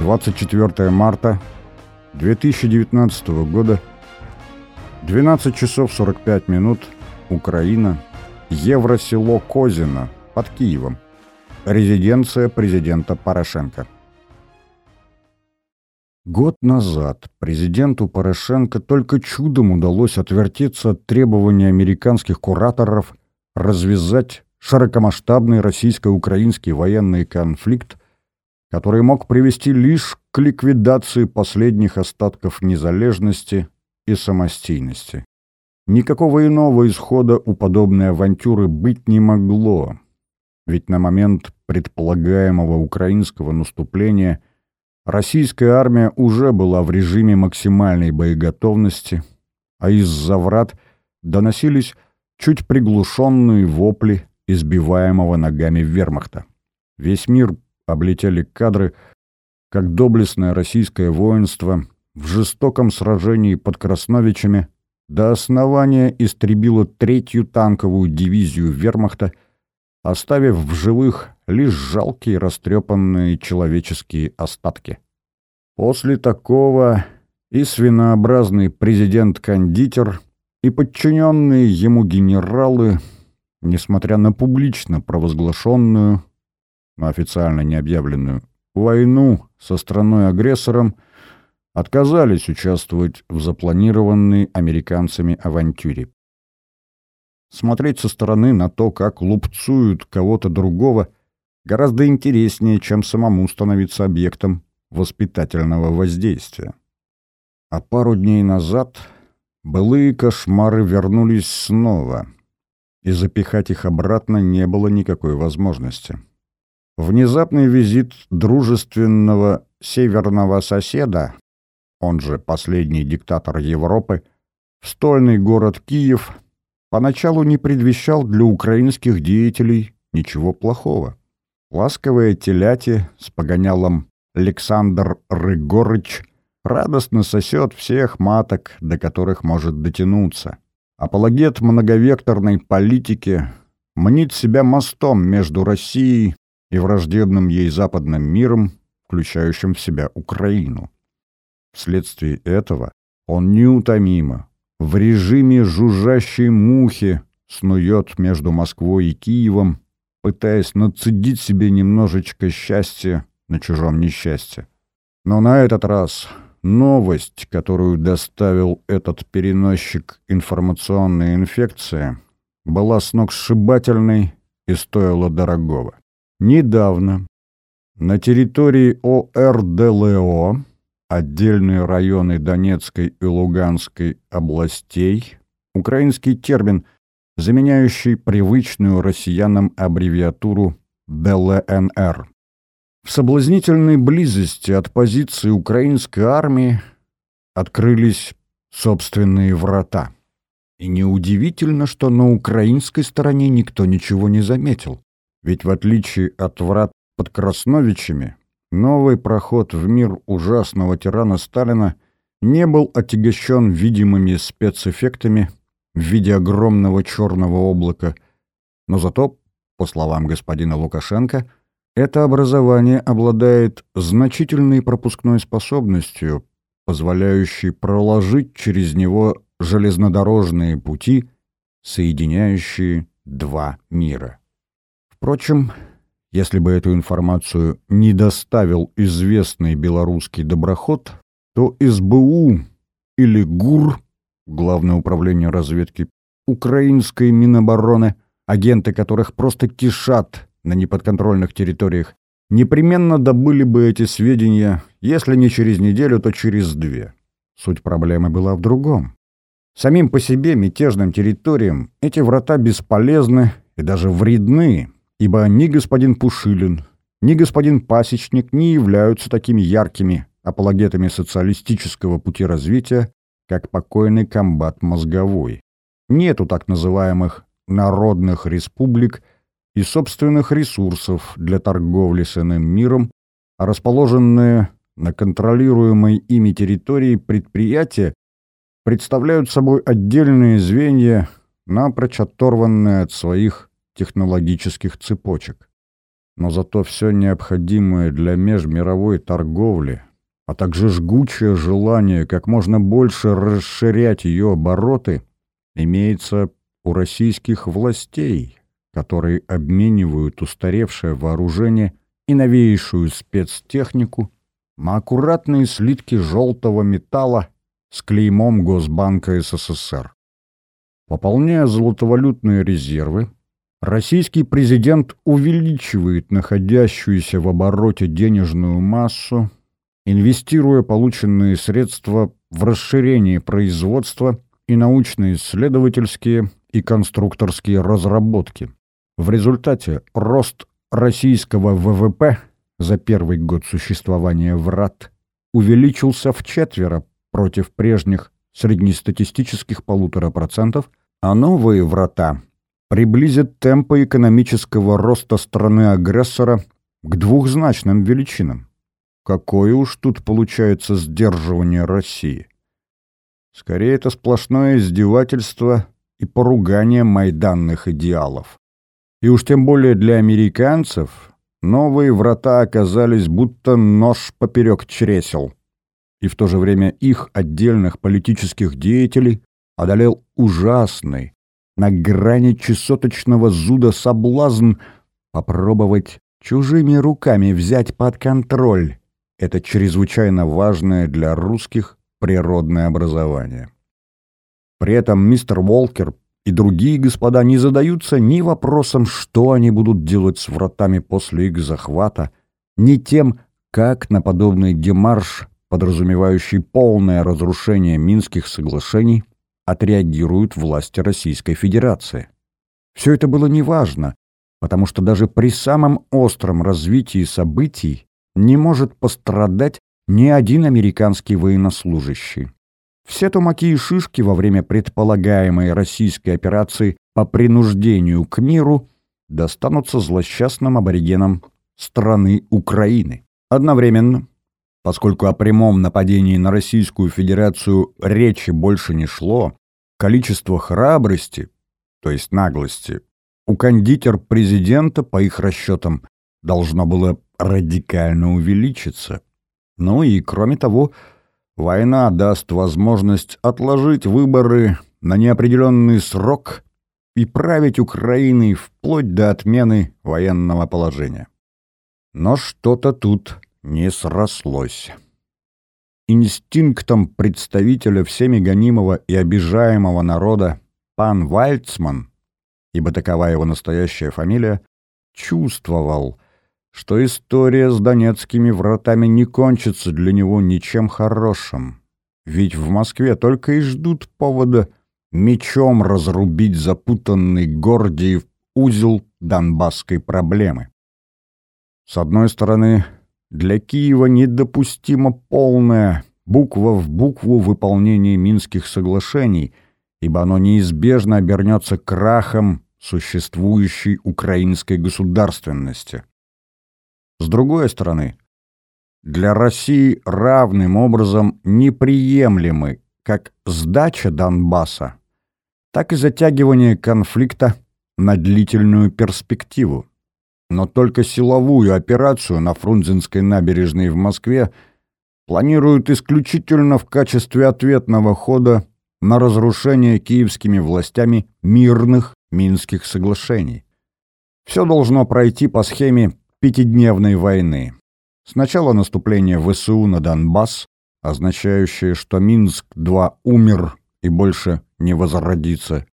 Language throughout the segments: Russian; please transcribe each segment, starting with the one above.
24 марта 2019 года, 12 часов 45 минут, Украина, Евросело Козино под Киевом. Резиденция президента Порошенко. Год назад президенту Порошенко только чудом удалось отвертеться от требований американских кураторов развязать широкомасштабный российско-украинский военный конфликт, который мог привести лишь к ликвидации последних остатков незалежности и самостийности. Никакого иного исхода у подобной авантюры быть не могло, ведь на момент предполагаемого украинского наступления российская армия уже была в режиме максимальной боеготовности, а из-за врат доносились чуть приглушенные вопли избиваемого ногами вермахта. Весь мир облетели кадры, как доблестное российское воинство в жестоком сражении под Красновичами до основания истребило третью танковую дивизию вермахта, оставив в живых лишь жалкие растрепанные человеческие остатки. После такого и свинообразный президент-кондитер, и подчиненные ему генералы, несмотря на публично провозглашенную, официально не объявленную, войну со страной-агрессором, отказались участвовать в запланированной американцами авантюре. Смотреть со стороны на то, как лупцуют кого-то другого, гораздо интереснее, чем самому становиться объектом воспитательного воздействия. А пару дней назад былые кошмары вернулись снова, и запихать их обратно не было никакой возможности. Внезапный визит дружественного северного соседа, он же последний диктатор Европы, в стольный город Киев – поначалу не предвещал для украинских деятелей ничего плохого. Ласковая теляти с погонялом Александр Рыгорыч радостно сосет всех маток, до которых может дотянуться. Апологет многовекторной политики мнит себя мостом между Россией и враждебным ей западным миром, включающим в себя Украину. Вследствие этого он неутомимо, в режиме жужжащей мухи снует между Москвой и Киевом, пытаясь нацедить себе немножечко счастья на чужом несчастье. Но на этот раз новость, которую доставил этот переносчик информационной инфекции, была сногсшибательной и стоила дорогого. Недавно на территории ОРДЛО отдельные районы Донецкой и Луганской областей, украинский термин, заменяющий привычную россиянам аббревиатуру ДЛНР. В соблазнительной близости от позиции украинской армии открылись собственные врата. И неудивительно, что на украинской стороне никто ничего не заметил. Ведь в отличие от врат под Красновичами, Новый проход в мир ужасного тирана Сталина не был отягощен видимыми спецэффектами в виде огромного черного облака, но зато, по словам господина Лукашенко, это образование обладает значительной пропускной способностью, позволяющей проложить через него железнодорожные пути, соединяющие два мира. Впрочем, если бы эту информацию не доставил известный белорусский доброход, то СБУ или ГУР, Главное управление разведки украинской Минобороны, агенты которых просто кишат на неподконтрольных территориях, непременно добыли бы эти сведения, если не через неделю, то через две. Суть проблемы была в другом. Самим по себе мятежным территориям эти врата бесполезны и даже вредны, ибо ни господин Пушилин, ни господин Пасечник не являются такими яркими апологетами социалистического пути развития, как покойный комбат Мозговой. Нету так называемых народных республик и собственных ресурсов для торговли с иным миром, а расположенные на контролируемой ими территории предприятия представляют собой отдельные звенья, напрочь оторванные от своих технологических цепочек. но зато все необходимое для межмировой торговли, а также жгучее желание как можно больше расширять ее обороты, имеется у российских властей, которые обменивают устаревшее вооружение и новейшую спецтехнику на аккуратные слитки желтого металла с клеймом Госбанка СССР. Пополняя золотовалютные резервы, российский президент увеличивает находящуюся в обороте денежную массу, инвестируя полученные средства в расширение производства и научно-исследовательские и конструкторские разработки. В результате рост российского ВВП за первый год существования ВРАТ увеличился в четверо против прежних среднестатистических полутора процентов, а новые врата приблизят темпы экономического роста страны-агрессора к двухзначным величинам. Какое уж тут получается сдерживание России? Скорее, это сплошное издевательство и поругание майданных идеалов. И уж тем более для американцев новые врата оказались будто нож поперек чресел. И в то же время их отдельных политических деятелей одолел ужасный, на грани чесоточного зуда соблазн попробовать чужими руками взять под контроль это чрезвычайно важное для русских природное образование. При этом мистер Уолкер и другие господа не задаются ни вопросом, что они будут делать с вратами после их захвата, ни тем, как на подобный демарш, подразумевающий полное разрушение Минских соглашений, отреагируют власти Российской Федерации. Все это было неважно, потому что даже при самом остром развитии событий не может пострадать ни один американский военнослужащий. Все тумаки и шишки во время предполагаемой российской операции по принуждению к миру достанутся злосчастным аборигенам страны Украины. Одновременно, поскольку о прямом нападении на Российскую Федерацию речи больше не шло, количество храбрости, то есть наглости, у кондитер-президента, по их расчетам, должно было радикально увеличиться. Ну и, кроме того, война даст возможность отложить выборы на неопределенный срок и править Украиной вплоть до отмены военного положения. Но что-то тут не срослось. Инстинктом представителя всеми гонимого и обижаемого народа пан Вальцман, ибо такова его настоящая фамилия, чувствовал — что история с донецкими вратами не кончится для него ничем хорошим. Ведь в Москве только и ждут повода мечом разрубить запутанный Гордиев узел донбасской проблемы. С одной стороны, для Киева недопустимо полное буква в букву выполнение Минских соглашений, ибо оно неизбежно обернется крахом существующей украинской государственности. С другой стороны, для России равным образом неприемлемы как сдача Донбасса, так и затягивание конфликта на длительную перспективу. Но только силовую операцию на Фрунзенской набережной в Москве планируют исключительно в качестве ответного хода на разрушение киевскими властями мирных Минских соглашений. Все должно пройти по схеме пятидневной войны. Сначала наступление ВСУ на Донбасс, означающее, что Минск-2 умер и больше не возродится,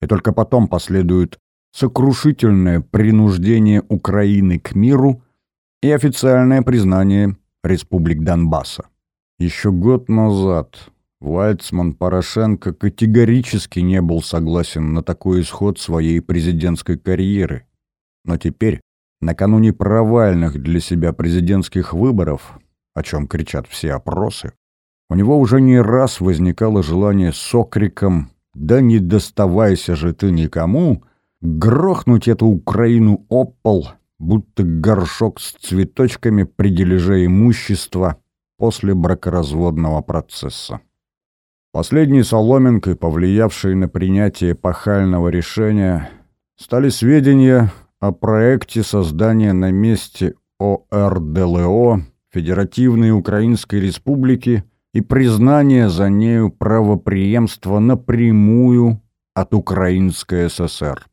и только потом последует сокрушительное принуждение Украины к миру и официальное признание республик Донбасса. Еще год назад Вальцман Порошенко категорически не был согласен на такой исход своей президентской карьеры. Но теперь, накануне провальных для себя президентских выборов, о чем кричат все опросы, у него уже не раз возникало желание с окриком «Да не доставайся же ты никому!» Грохнуть эту Украину об пол, будто горшок с цветочками при дележе имущества после бракоразводного процесса. Последней соломинкой, повлиявшей на принятие пахального решения, стали сведения о проекте создания на месте ОРДЛО Федеративной Украинской Республики и признания за нею правопреемства напрямую от Украинской ССР.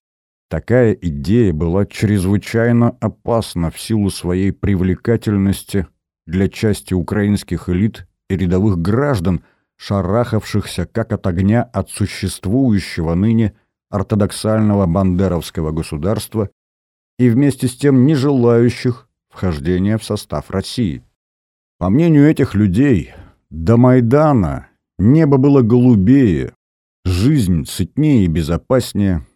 Такая идея была чрезвычайно опасна в силу своей привлекательности для части украинских элит и рядовых граждан, шарахавшихся как от огня от существующего ныне ортодоксального бандеровского государства и вместе с тем не желающих вхождения в состав России. По мнению этих людей, до Майдана небо было голубее, жизнь сытнее и безопаснее,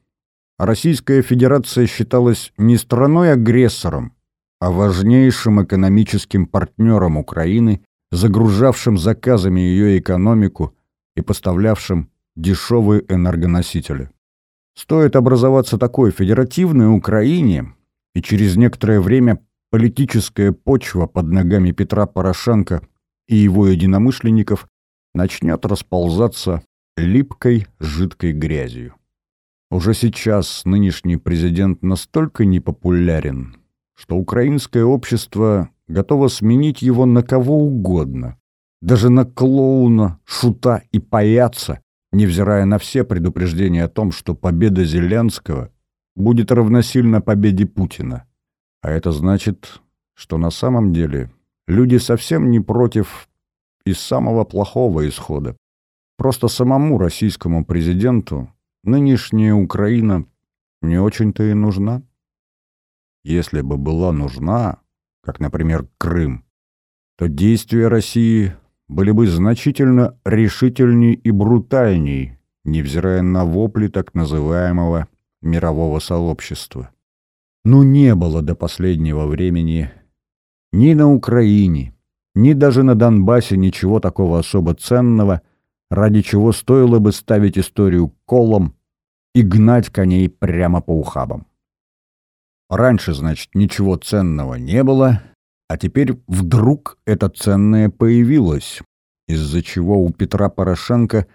Российская Федерация считалась не страной-агрессором, а важнейшим экономическим партнером Украины, загружавшим заказами ее экономику и поставлявшим дешевые энергоносители. Стоит образоваться такой федеративной Украине, и через некоторое время политическая почва под ногами Петра Порошенко и его единомышленников начнет расползаться липкой жидкой грязью. Уже сейчас нынешний президент настолько непопулярен, что украинское общество готово сменить его на кого угодно, даже на клоуна, шута и паяца, невзирая на все предупреждения о том, что победа Зеленского будет равносильна победе Путина. А это значит, что на самом деле люди совсем не против из самого плохого исхода. Просто самому российскому президенту нынешняя Украина не очень-то и нужна. Если бы была нужна, как, например, Крым, то действия России были бы значительно решительней и брутальней, невзирая на вопли так называемого мирового сообщества. Ну не было до последнего времени ни на Украине, ни даже на Донбассе ничего такого особо ценного, ради чего стоило бы ставить историю колом и гнать коней прямо по ухабам. Раньше, значит, ничего ценного не было, а теперь вдруг это ценное появилось, из-за чего у Петра Порошенко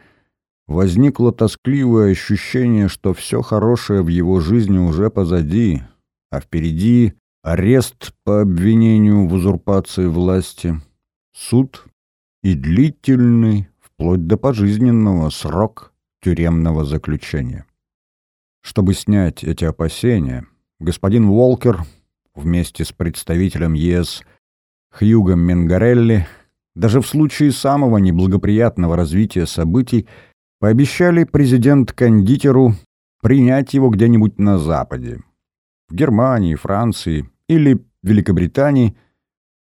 возникло тоскливое ощущение, что все хорошее в его жизни уже позади, а впереди арест по обвинению в узурпации власти, суд и длительный, вплоть до пожизненного, срок тюремного заключения. Чтобы снять эти опасения, господин Уолкер вместе с представителем ЕС Хьюгом Менгарелли даже в случае самого неблагоприятного развития событий пообещали президент-кондитеру принять его где-нибудь на Западе, в Германии, Франции или Великобритании,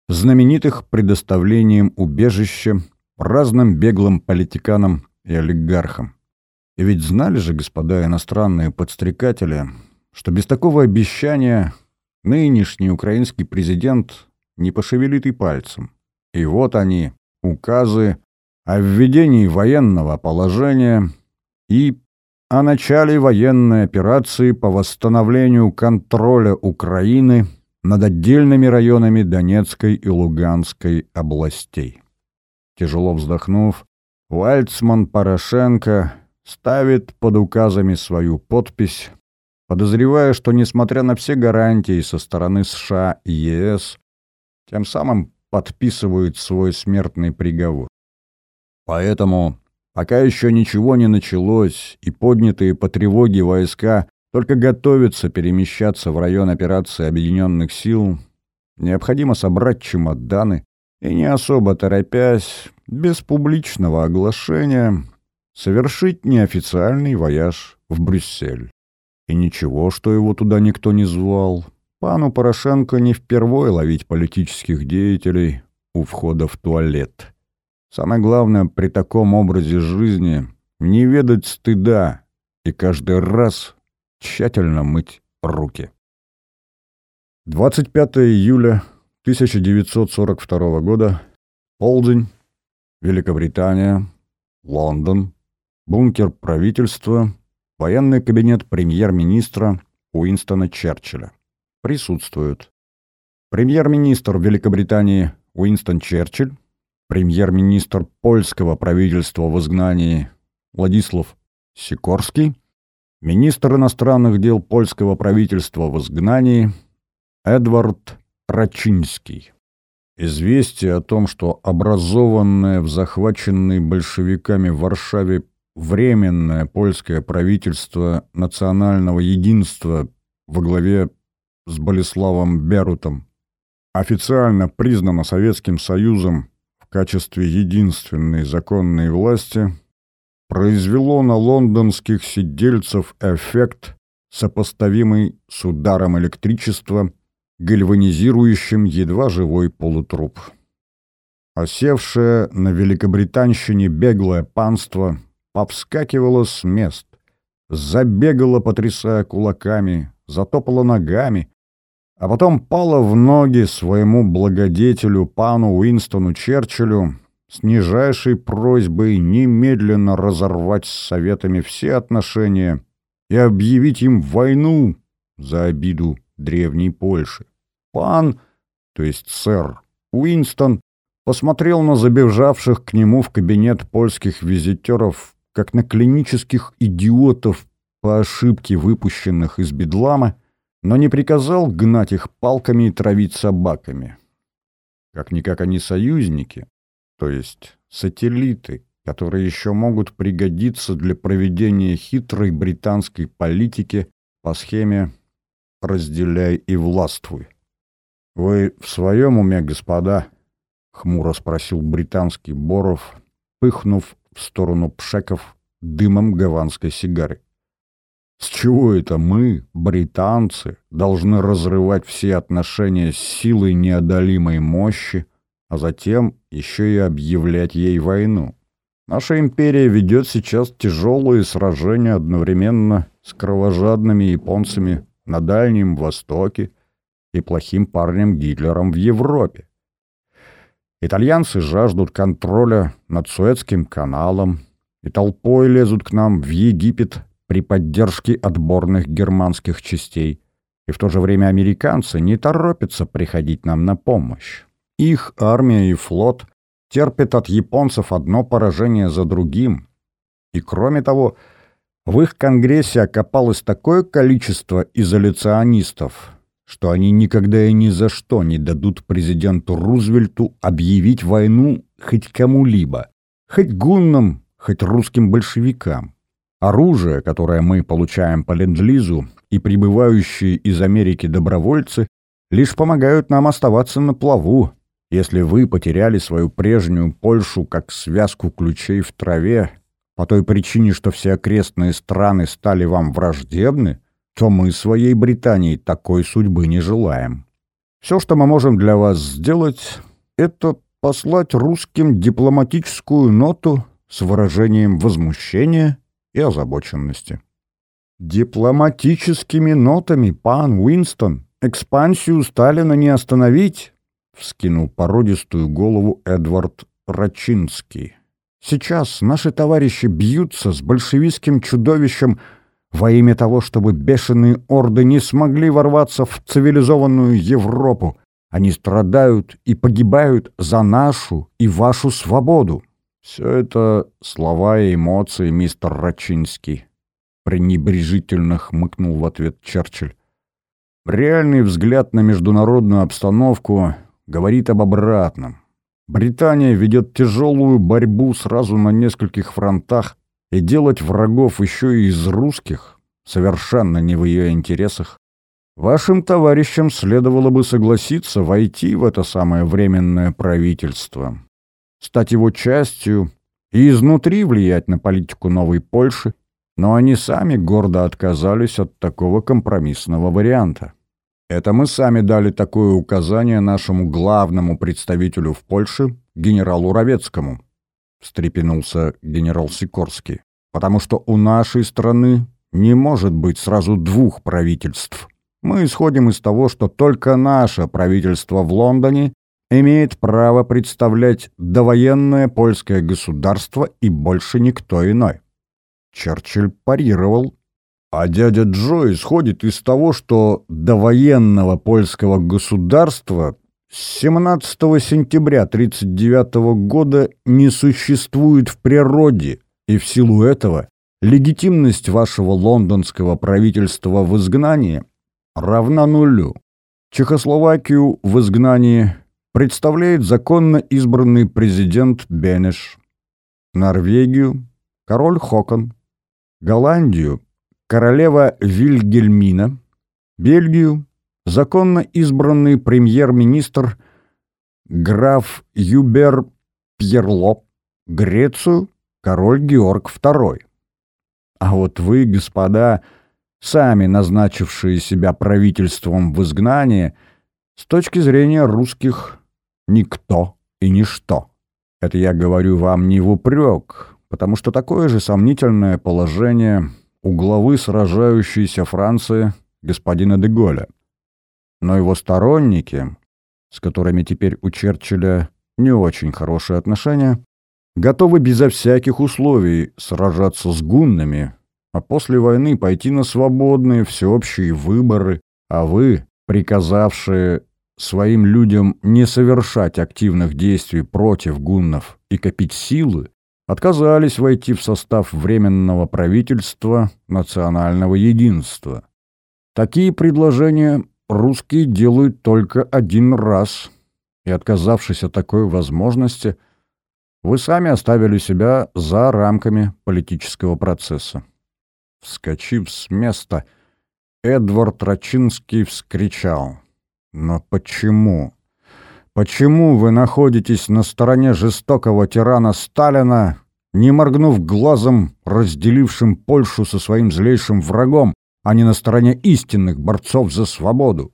знаменитых предоставлением убежища разным беглым политиканам и олигархам. И ведь знали же, господа иностранные подстрекатели, что без такого обещания нынешний украинский президент не пошевелит и пальцем. И вот они, указы о введении военного положения и о начале военной операции по восстановлению контроля Украины над отдельными районами Донецкой и Луганской областей. Тяжело вздохнув, Вальцман Порошенко ставит под указами свою подпись, подозревая, что, несмотря на все гарантии со стороны США и ЕС, тем самым подписывают свой смертный приговор. Поэтому, пока еще ничего не началось, и поднятые по тревоге войска только готовятся перемещаться в район операции Объединенных сил, необходимо собрать чемоданы и, не особо торопясь, без публичного оглашения, совершить неофициальный вояж в Брюссель. И ничего, что его туда никто не звал. Пану Порошенко не впервой ловить политических деятелей у входа в туалет. Самое главное при таком образе жизни — не ведать стыда и каждый раз тщательно мыть руки. 25 июля 1942 года, полдень, Великобритания, Лондон, бункер правительства, военный кабинет премьер-министра Уинстона Черчилля. Присутствуют. Премьер-министр Великобритании Уинстон Черчилль, премьер-министр польского правительства в изгнании Владислав Сикорский, министр иностранных дел польского правительства в изгнании Эдвард Рачинский. Известие о том, что образованное в захваченной большевиками Варшаве Временное польское правительство национального единства во главе с Болеславом Берутом официально признано Советским Союзом в качестве единственной законной власти, произвело на лондонских сидельцев эффект, сопоставимый с ударом электричества, гальванизирующим едва живой полутруп. Осевшее на Великобританщине беглое панство повскакивало с мест, забегало, потрясая кулаками, затопало ногами, а потом пало в ноги своему благодетелю пану Уинстону Черчиллю с нижайшей просьбой немедленно разорвать с Советами все отношения и объявить им войну за обиду древней Польши. Пан, то есть сэр Уинстон, посмотрел на забежавших к нему в кабинет польских визитеров, как на клинических идиотов по ошибке выпущенных из бедлама, но не приказал гнать их палками и травить собаками. Как-никак они союзники, то есть сателлиты, которые еще могут пригодиться для проведения хитрой британской политики по схеме «разделяй и властвуй». «Вы в своем уме, господа?» — хмуро спросил британский Боров, пыхнув в сторону пшеков дымом гаванской сигары. С чего это мы, британцы, должны разрывать все отношения с силой неодолимой мощи, а затем еще и объявлять ей войну. Наша империя ведет сейчас тяжелые сражения одновременно с кровожадными японцами на Дальнем Востоке и плохим парнем Гитлером в Европе. Итальянцы жаждут контроля над Суэцким каналом и толпой лезут к нам в Египет при поддержке отборных германских частей. И в то же время американцы не торопятся приходить нам на помощь. Их армия и флот терпят от японцев одно поражение за другим. И кроме того, в их конгрессе окопалось такое количество изоляционистов, что они никогда и ни за что не дадут президенту Рузвельту объявить войну хоть кому-либо, хоть гуннам, хоть русским большевикам. Оружие, которое мы получаем по ленд-лизу, и прибывающие из Америки добровольцы лишь помогают нам оставаться на плаву, если вы потеряли свою прежнюю Польшу как связку ключей в траве, по той причине, что все окрестные страны стали вам враждебны, то мы своей Британии такой судьбы не желаем. Все, что мы можем для вас сделать, это послать русским дипломатическую ноту с выражением возмущения и озабоченности. Дипломатическими нотами, пан Уинстон, экспансию Сталина не остановить, — вскинул породистую голову Эдвард Рачинский. «Сейчас наши товарищи бьются с большевистским чудовищем во имя того, чтобы бешеные орды не смогли ворваться в цивилизованную Европу. Они страдают и погибают за нашу и вашу свободу». «Все это слова и эмоции, мистер Рачинский», — пренебрежительно хмыкнул в ответ Черчилль. Реальный взгляд на международную обстановку говорит об обратном. Британия ведет тяжелую борьбу сразу на нескольких фронтах, и делать врагов еще и из русских совершенно не в ее интересах. Вашим товарищам следовало бы согласиться войти в это самое временное правительство, стать его частью и изнутри влиять на политику новой Польши, но они сами гордо отказались от такого компромиссного варианта. Это мы сами дали такое указание нашему главному представителю в Польше, генералу Ровецкому, встрепенулся генерал Сикорский, потому что у нашей страны не может быть сразу двух правительств. Мы исходим из того, что только наше правительство в Лондоне имеет право представлять довоенное польское государство и больше никто иной. Черчилль парировал а дядя Джо исходит из того, что до военного польского государства 17 сентября 1939 года не существует в природе, и в силу этого легитимность вашего лондонского правительства в изгнании равна нулю. Чехословакию в изгнании представляет законно избранный президент Бенеш, Норвегию – король Хокон, Голландию – королева Вильгельмина, Бельгию – законно избранный премьер-министр граф Юбер Пьерло, Грецию – король Георг II. А вот вы, господа, сами назначившие себя правительством в изгнании, с точки зрения русских никто и ничто. Это я говорю вам не в упрек, потому что такое же сомнительное положение у главы сражающейся Франции господина де Голля. Но его сторонники, с которыми теперь у Черчилля не очень хорошие отношения, готовы безо всяких условий сражаться с гуннами, а после войны пойти на свободные всеобщие выборы, а вы, приказавшие своим людям не совершать активных действий против гуннов и копить силы, отказались войти в состав Временного правительства национального единства. Такие предложения русские делают только один раз, и, отказавшись от такой возможности, вы сами оставили себя за рамками политического процесса. Вскочив с места, Эдвард Рачинский вскричал. «Но почему? Почему вы находитесь на стороне жестокого тирана Сталина, не моргнув глазом, разделившим Польшу со своим злейшим врагом, а не на стороне истинных борцов за свободу?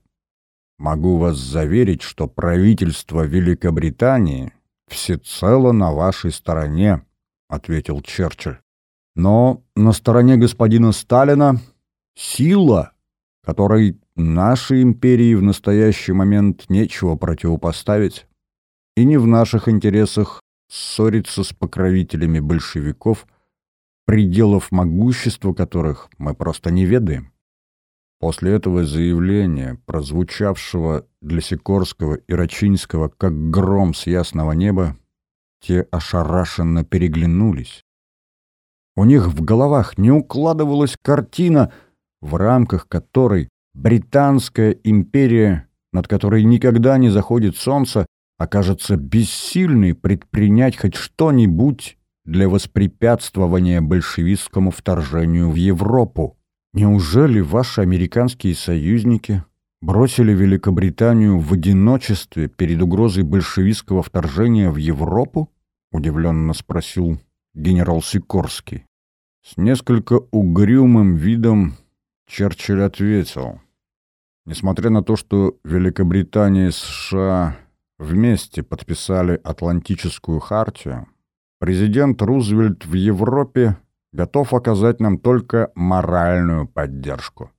Могу вас заверить, что правительство Великобритании всецело на вашей стороне», — ответил Черчилль. Но на стороне господина Сталина сила, которой нашей империи в настоящий момент нечего противопоставить, и не в наших интересах ссориться с покровителями большевиков, пределов могущества которых мы просто не ведаем. После этого заявления, прозвучавшего для Сикорского и Рачинского как гром с ясного неба, те ошарашенно переглянулись. У них в головах не укладывалась картина, в рамках которой Британская империя, над которой никогда не заходит солнце, окажется бессильной предпринять хоть что-нибудь для воспрепятствования большевистскому вторжению в Европу. Неужели ваши американские союзники бросили Великобританию в одиночестве перед угрозой большевистского вторжения в Европу? Удивленно спросил генерал Сикорский. С несколько угрюмым видом Черчилль ответил. Несмотря на то, что Великобритания и США вместе подписали Атлантическую хартию, президент Рузвельт в Европе готов оказать нам только моральную поддержку.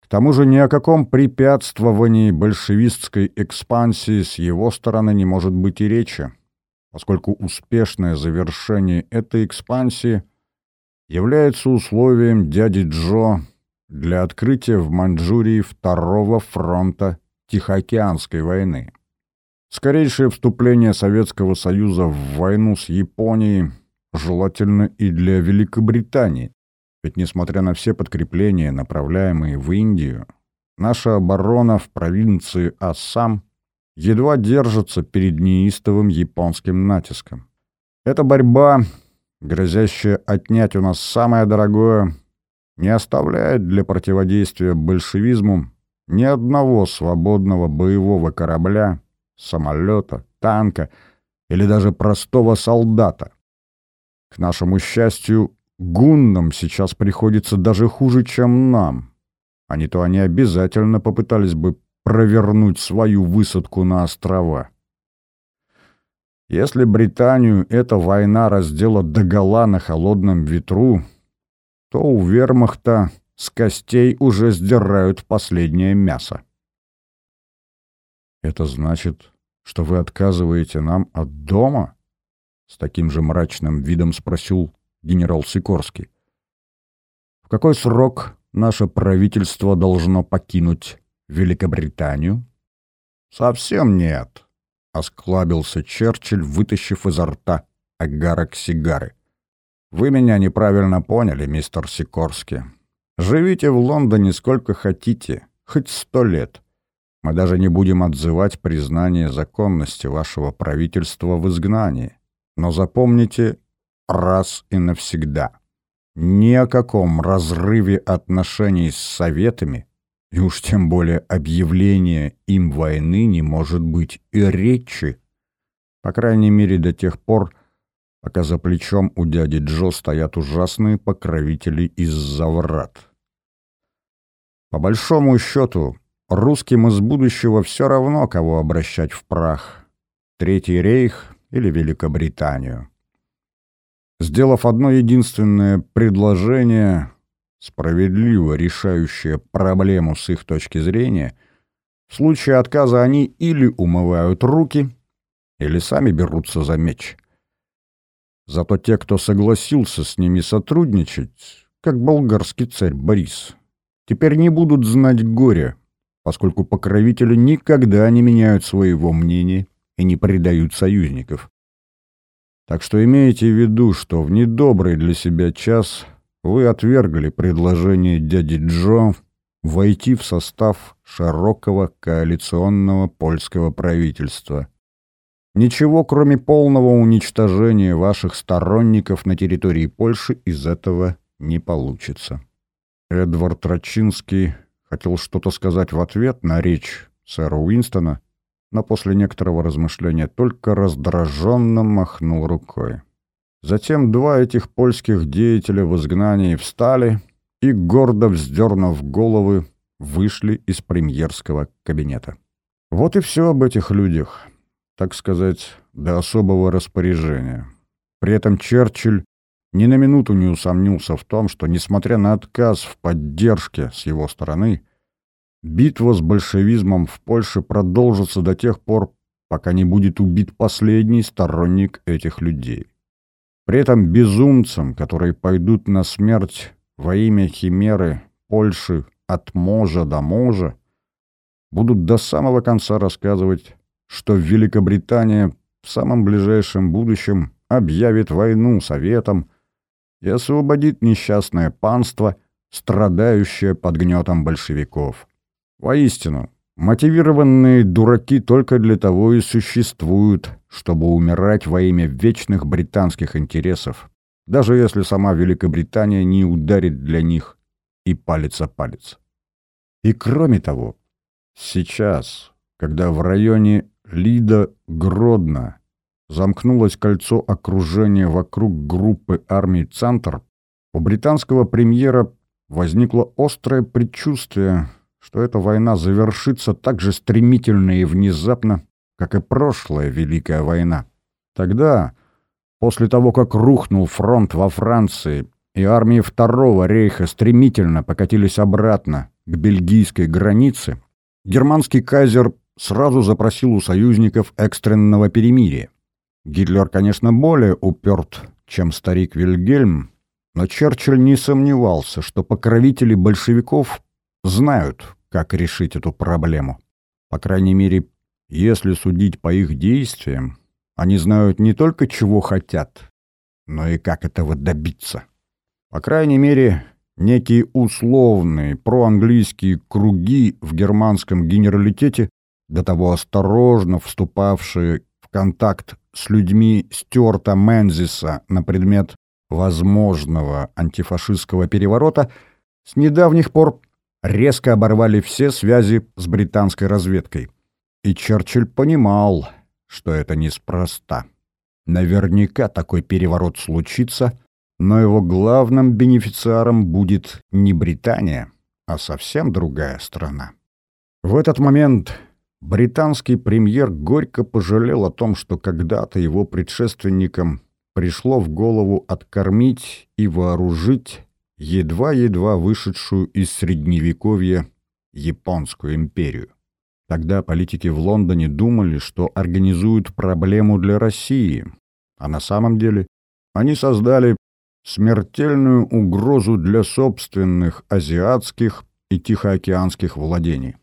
К тому же ни о каком препятствовании большевистской экспансии с его стороны не может быть и речи, поскольку успешное завершение этой экспансии – является условием дяди Джо для открытия в Маньчжурии второго фронта Тихоокеанской войны. Скорейшее вступление Советского Союза в войну с Японией желательно и для Великобритании, ведь несмотря на все подкрепления, направляемые в Индию, наша оборона в провинции Ассам едва держится перед неистовым японским натиском. Эта борьба грозящая отнять у нас самое дорогое, не оставляет для противодействия большевизму ни одного свободного боевого корабля, самолета, танка или даже простого солдата. К нашему счастью, гуннам сейчас приходится даже хуже, чем нам. А не то они обязательно попытались бы провернуть свою высадку на острова. Если Британию эта война раздела догола на холодном ветру, то у вермахта с костей уже сдирают последнее мясо. «Это значит, что вы отказываете нам от дома?» С таким же мрачным видом спросил генерал Сикорский. «В какой срок наше правительство должно покинуть Великобританию?» «Совсем нет», Осклабился Черчилль, вытащив изо рта огарок сигары. Вы меня неправильно поняли, мистер Сикорский. Живите в Лондоне сколько хотите, хоть сто лет. Мы даже не будем отзывать признание законности вашего правительства в изгнании. Но запомните раз и навсегда. Ни о каком разрыве отношений с Советами и уж тем более объявления им войны не может быть и речи. По крайней мере до тех пор, пока за плечом у дяди Джо стоят ужасные покровители из-за врат. По большому счету, русским из будущего все равно, кого обращать в прах. Третий рейх или Великобританию. Сделав одно единственное предложение, справедливо решающее проблему с их точки зрения, в случае отказа они или умывают руки, или сами берутся за меч. Зато те, кто согласился с ними сотрудничать, как болгарский царь Борис, теперь не будут знать горя, поскольку покровители никогда не меняют своего мнения и не предают союзников. Так что имейте в виду, что в недобрый для себя час вы отвергли предложение дяди Джо войти в состав широкого коалиционного польского правительства – Ничего, кроме полного уничтожения ваших сторонников на территории Польши, из этого не получится. Эдвард Рачинский хотел что-то сказать в ответ на речь сэра Уинстона, но после некоторого размышления только раздраженно махнул рукой. Затем два этих польских деятеля в изгнании встали и, гордо вздернув головы, вышли из премьерского кабинета. Вот и все об этих людях так сказать, до особого распоряжения. При этом Черчилль ни на минуту не усомнился в том, что, несмотря на отказ в поддержке с его стороны, битва с большевизмом в Польше продолжится до тех пор, пока не будет убит последний сторонник этих людей. При этом безумцам, которые пойдут на смерть во имя химеры Польши от можа до можа, будут до самого конца рассказывать что Великобритания в самом ближайшем будущем объявит войну Советам и освободит несчастное панство, страдающее под гнетом большевиков. Воистину, мотивированные дураки только для того и существуют, чтобы умирать во имя вечных британских интересов, даже если сама Великобритания не ударит для них и палец о палец. И кроме того, сейчас, когда в районе Лида Гродно. Замкнулось кольцо окружения вокруг группы армий «Центр». У британского премьера возникло острое предчувствие, что эта война завершится так же стремительно и внезапно, как и прошлая Великая война. Тогда, после того, как рухнул фронт во Франции, и армии Второго рейха стремительно покатились обратно к бельгийской границе, германский кайзер сразу запросил у союзников экстренного перемирия. Гитлер, конечно, более уперт, чем старик Вильгельм, но Черчилль не сомневался, что покровители большевиков знают, как решить эту проблему. По крайней мере, если судить по их действиям, они знают не только чего хотят, но и как этого добиться. По крайней мере, некие условные проанглийские круги в германском генералитете до того осторожно вступавшие в контакт с людьми Стюарта Мензиса на предмет возможного антифашистского переворота, с недавних пор резко оборвали все связи с британской разведкой. И Черчилль понимал, что это неспроста. Наверняка такой переворот случится, но его главным бенефициаром будет не Британия, а совсем другая страна. В этот момент британский премьер горько пожалел о том, что когда-то его предшественникам пришло в голову откормить и вооружить едва-едва вышедшую из Средневековья Японскую империю. Тогда политики в Лондоне думали, что организуют проблему для России, а на самом деле они создали смертельную угрозу для собственных азиатских и тихоокеанских владений.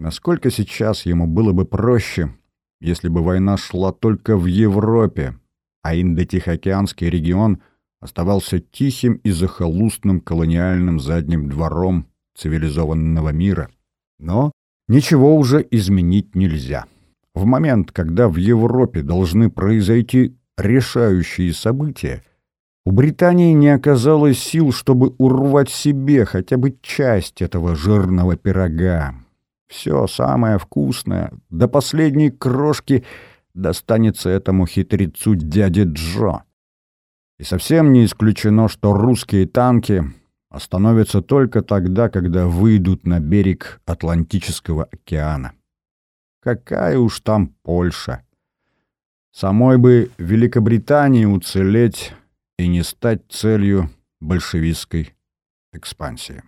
Насколько сейчас ему было бы проще, если бы война шла только в Европе, а Индо-Тихоокеанский регион оставался тихим и захолустным колониальным задним двором цивилизованного мира. Но ничего уже изменить нельзя. В момент, когда в Европе должны произойти решающие события, у Британии не оказалось сил, чтобы урвать себе хотя бы часть этого жирного пирога. Все самое вкусное, до последней крошки достанется этому хитрецу дяде Джо. И совсем не исключено, что русские танки остановятся только тогда, когда выйдут на берег Атлантического океана. Какая уж там Польша! Самой бы Великобритании уцелеть и не стать целью большевистской экспансии.